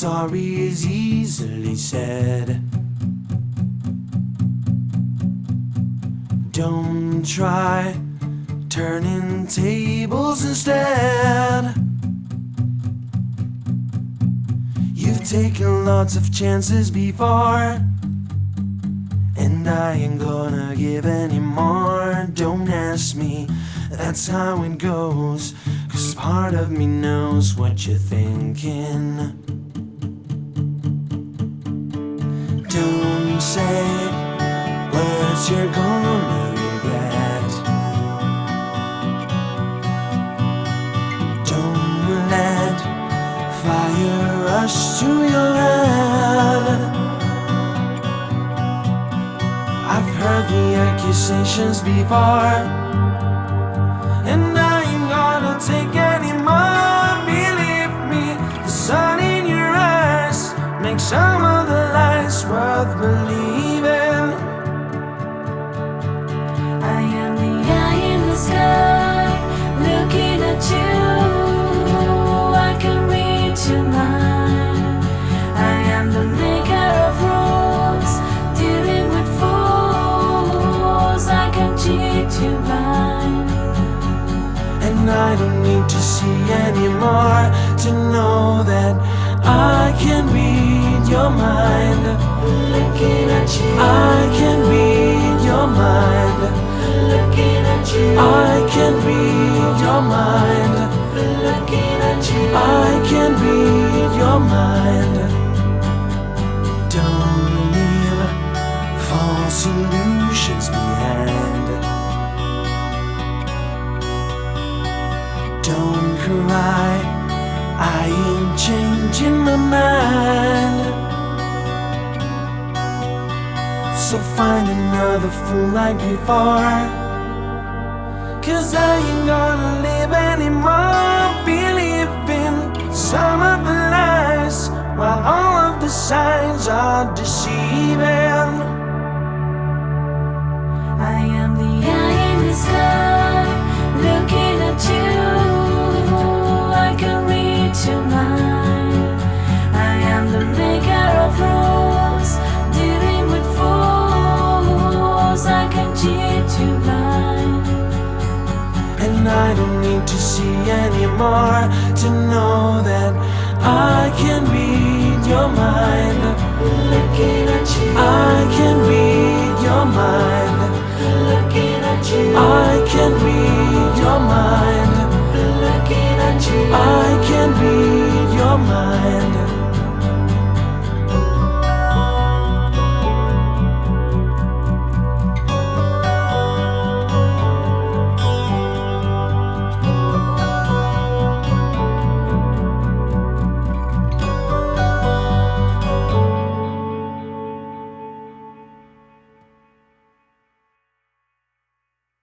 sorry is easily said. Don't try turning tables instead. You've taken lots of chances before, and I ain't gonna give any more. Don't ask me, that's how it goes. Cause part of me knows what you're thinking. Don't say words you're gonna regret. Don't let fire rush to your head. I've heard the accusations before, And I don't need to see anymore to know that I can read your mind. Looking at you, I can read your mind. looking at you, I can read your mind. looking at you. I can read Changing my mind. So find another fool like before. Cause I ain't gonna live anymore believing some of the lies while all of the signs are deceiving. I am the you blind. And I don't need to see anymore to know that I can read your mind. Looking at you, I can read your mind. looking at you, I can read your mind. looking at you. I can read your mind.